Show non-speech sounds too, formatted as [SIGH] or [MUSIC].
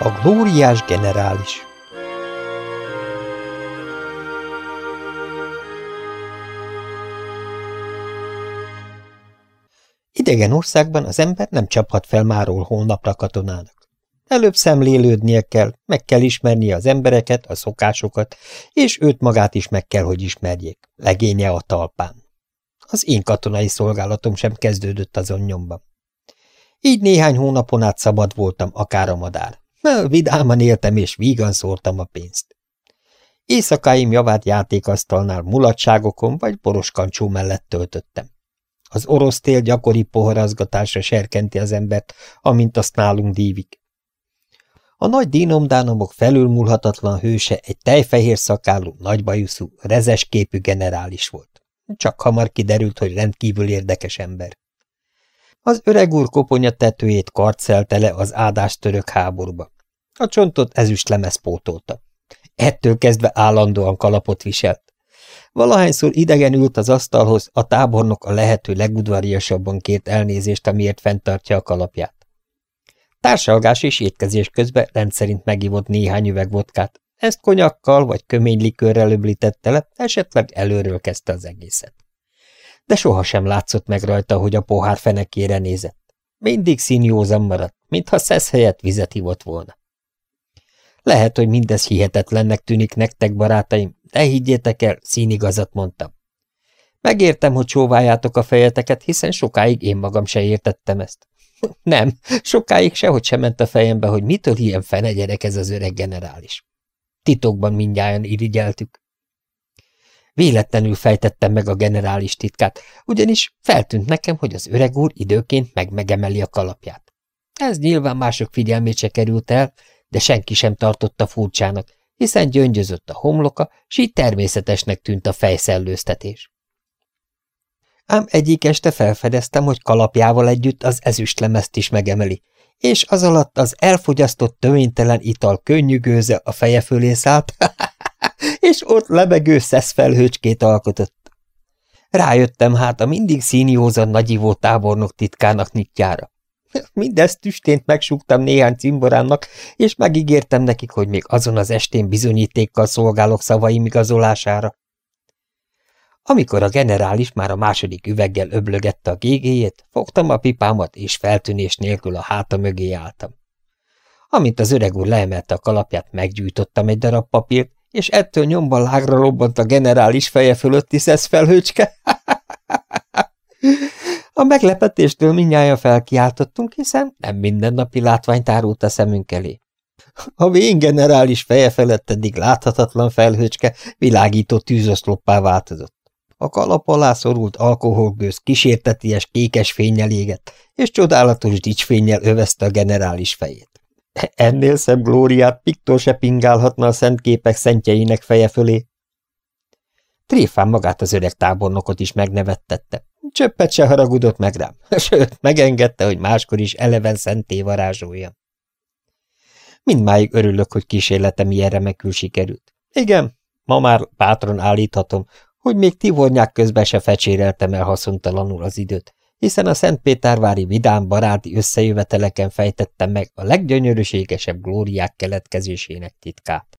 A glóriás generális Idegen országban az ember nem csaphat fel máról holnapra katonának. Előbb szemlélődnie kell, meg kell ismernie az embereket, a szokásokat, és őt magát is meg kell, hogy ismerjék, legénye a talpán. Az én katonai szolgálatom sem kezdődött azon nyomban. Így néhány hónapon át szabad voltam, akár a madár. Vidáman éltem, és vígan szórtam a pénzt. Éjszakáim javát játékasztalnál mulatságokon vagy boroskancsó mellett töltöttem. Az orosz tél gyakori poharazgatásra serkenti az embert, amint azt nálunk dívik. A nagy dínomdánomok felülmúlhatatlan hőse egy tejfehér szakálú, nagybajuszú, rezes képű generális volt. Csak hamar kiderült, hogy rendkívül érdekes ember. Az öreg úr koponya tetőjét kartszelte le az ádástörök háborúba. A csontot ezüst lemez pótolta. Ettől kezdve állandóan kalapot viselt. Valahányszor idegen ült az asztalhoz, a tábornok a lehető legudvariasabban kért elnézést, amiért fenntartja a kalapját. Társalgás és étkezés közben rendszerint megivott néhány üveg vodkát. Ezt konyakkal vagy kömény likőrrel öblítette le, esetleg előről kezdte az egészet. De sohasem látszott meg rajta, hogy a pohár fenekére nézett. Mindig színjózan maradt, mintha szesz helyett vizet hívott volna. Lehet, hogy mindez hihetetlennek tűnik nektek, barátaim, de higgyétek el, színigazat mondtam. Megértem, hogy csóváljátok a fejeteket, hiszen sokáig én magam se értettem ezt. [LAUGHS] Nem, sokáig sehogy sem ment a fejembe, hogy mitől ilyen fene gyerek ez az öreg generális. Titokban mindjárt irigyeltük. Véletlenül fejtettem meg a generális titkát, ugyanis feltűnt nekem, hogy az öreg úr időként meg-megemeli a kalapját. Ez nyilván mások figyelmét se került el, de senki sem tartotta furcsának, hiszen gyöngyözött a homloka, s így természetesnek tűnt a fejszellőztetés. Ám egyik este felfedeztem, hogy kalapjával együtt az ezüstlemezt is megemeli, és az alatt az elfogyasztott tövénytelen ital könnyű gőze a feje fölé szállt, [LAUGHS] és ott lebegő szeszfelhőcskét alkotott. Rájöttem hát a mindig színiózan nagyivó tábornok titkának nyitjára. [LAUGHS] Mindezt tüstént megsúgtam néhány cimborámnak, és megígértem nekik, hogy még azon az estén bizonyítékkal szolgálok szavaim igazolására. Amikor a generális már a második üveggel öblögette a gégéjét, fogtam a pipámat, és feltűnés nélkül a háta mögé álltam. Amint az öreg úr leemelte a kalapját, meggyújtottam egy darab papírt, és ettől nyomban lágra robbant a generális feje fölötti szeszfelhőcske. [LAUGHS] A meglepetéstől minnyáján felkiáltottunk, hiszen nem mindennapi látvány tárult a szemünk elé. A vén generális feje felett eddig láthatatlan felhőcske világító tűzoszloppá változott. A kalap alá szorult alkoholgőz kísérteties kékes fényel égett, és csodálatos dicsfényel övezte a generális fejét. Ennél szebb glóriát Piktor se pingálhatna a szent képek szentjeinek feje fölé. Tréfán magát az öreg tábornokot is megnevettette. Csöppet se haragudott meg rám, [LAUGHS] sőt, megengedte, hogy máskor is eleven szenté varázsolja. Mindmáig örülök, hogy kísérletem ilyen remekül sikerült. Igen, ma már bátran állíthatom, hogy még tivornyák közben se fecséreltem el haszontalanul az időt, hiszen a Szentpétervári vidám baráti összejöveteleken fejtettem meg a leggyönyörűségesebb glóriák keletkezésének titkát.